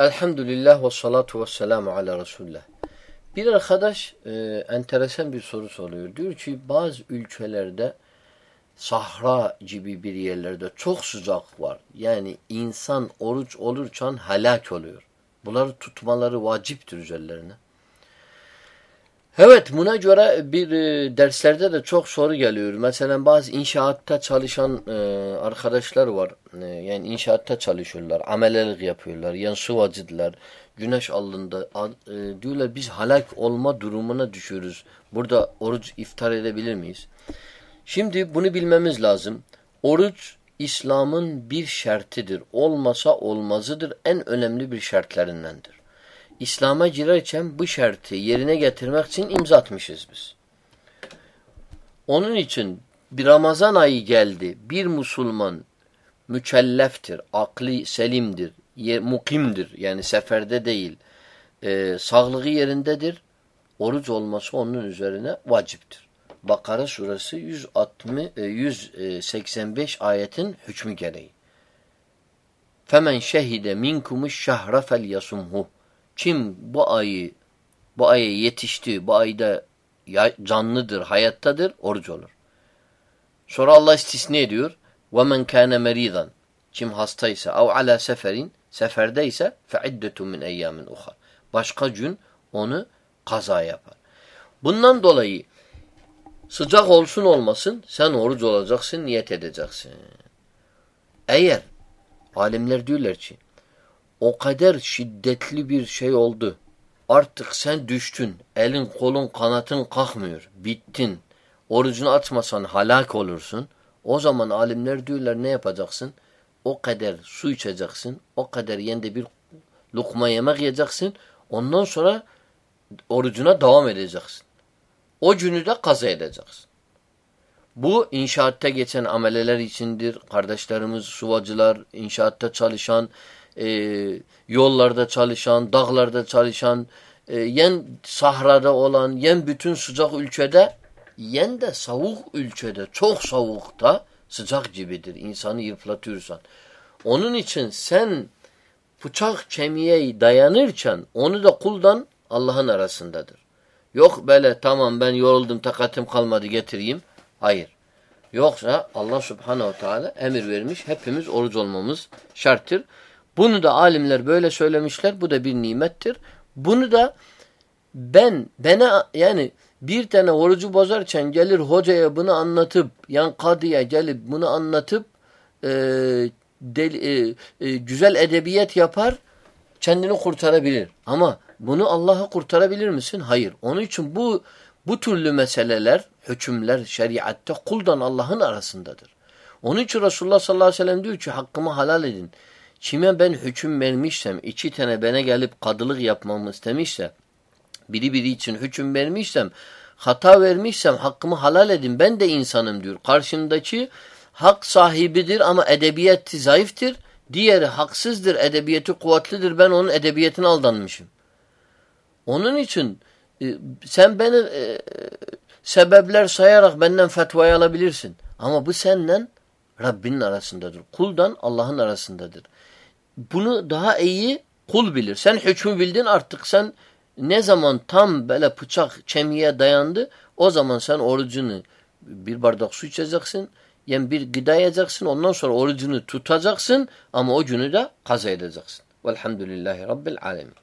Elhamdülillah ve salatu ve selamu ala Resulullah. Bir arkadaş e, enteresan bir soru soruyor. Diyor ki bazı ülkelerde sahra gibi bir yerlerde çok sıcak var. Yani insan oruç olurken helak oluyor. Bunları tutmaları vaciptir üzerlerine. Evet buna göre bir e, derslerde de çok soru geliyor. Mesela bazı inşaatta çalışan e, arkadaşlar var. E, yani inşaatta çalışıyorlar. Amelelik yapıyorlar. Yani sıvacıdılar. Güneş altında e, diyorlar biz halak olma durumuna düşüyoruz. Burada oruç iftar edebilir miyiz? Şimdi bunu bilmemiz lazım. Oruç İslam'ın bir şartıdır. Olmasa olmazıdır. En önemli bir şartlarındandır. İslam'a girerken bu şartı yerine getirmek için imza atmışız biz. Onun için bir Ramazan ayı geldi. Bir Müslüman mükelleftir, akli selimdir, mukimdir. Yani seferde değil. E, sağlığı yerindedir. Oruç olması onun üzerine vaciptir. Bakara suresi 160, 185 ayetin hükmü gereği. Şehide minkumuş şahra fel yasumhu. Kim bu ayı bu aya yetişti, bu ayda canlıdır, hayattadır, oruç olur. Sonra Allah istisna ediyor. وَمَنْ كَانَ مَر۪يضًا Kim hastaysa, اَوْ عَلَى seferin, seferdeyse فَعِدَّةٌ مِنْ اَيَّامٍ اُخَرٍ Başka gün onu kaza yapar. Bundan dolayı sıcak olsun olmasın sen oruç olacaksın, niyet edeceksin. Eğer alimler diyorlar ki o kadar şiddetli bir şey oldu. Artık sen düştün. Elin, kolun, kanatın kalkmıyor. Bittin. Orucunu atmasan halak olursun. O zaman alimler diyorlar ne yapacaksın? O kadar su içeceksin. O kadar yende bir lokma yemek yiyeceksin. Ondan sonra orucuna devam edeceksin. O günü de kaza edeceksin. Bu inşaatta geçen ameleler içindir. Kardeşlerimiz, suvacılar, inşaatta çalışan, e, yollarda çalışan, dağlarda çalışan, e, yen sahrada olan, yen bütün sıcak ülkede, yen de soğuk ülkede, çok soğukta sıcak gibidir. İnsanı yırplatıyorsan. Onun için sen bıçak kemiğe dayanırken onu da kuldan Allah'ın arasındadır. Yok böyle tamam ben yoruldum takatim kalmadı getireyim. Hayır. Yoksa Allah subhanehu teala emir vermiş hepimiz oruç olmamız şarttır. Bunu da alimler böyle söylemişler. Bu da bir nimettir. Bunu da ben bana yani bir tane orucu bozarken gelir hocaya bunu anlatıp yan kadıya gelip bunu anlatıp e, deli, e, e, güzel edebiyat yapar kendini kurtarabilir. Ama bunu Allah'ı kurtarabilir misin? Hayır. Onun için bu bu türlü meseleler, hükümler şeriatte kuldan Allah'ın arasındadır. Onun için Resulullah sallallahu aleyhi ve sellem diyor ki hakkımı halal edin. Kime ben hüküm vermişsem, iki tane bana gelip kadılık yapmamı istemişse, biri biri için hüküm vermişsem, hata vermişsem hakkımı halal edin. Ben de insanım diyor. Karşımdaki hak sahibidir ama edebiyatı zayıftır. Diğeri haksızdır, edebiyatı kuvvetlidir. Ben onun edebiyatına aldanmışım. Onun için e, sen beni e, sebepler sayarak benden fetvayı alabilirsin. Ama bu senden Rabbinin arasındadır. Kuldan Allah'ın arasındadır bunu daha iyi kul bilir. Sen hükmü bildin artık sen ne zaman tam böyle bıçak kemiğe dayandı o zaman sen orucunu bir bardak su içeceksin. Yani bir gıda yiyeceksin ondan sonra orucunu tutacaksın ama o günü de kaza edeceksin. Velhamdülillahi Rabbil Alemin.